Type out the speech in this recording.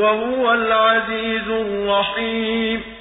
وهو العزيز الرحيم.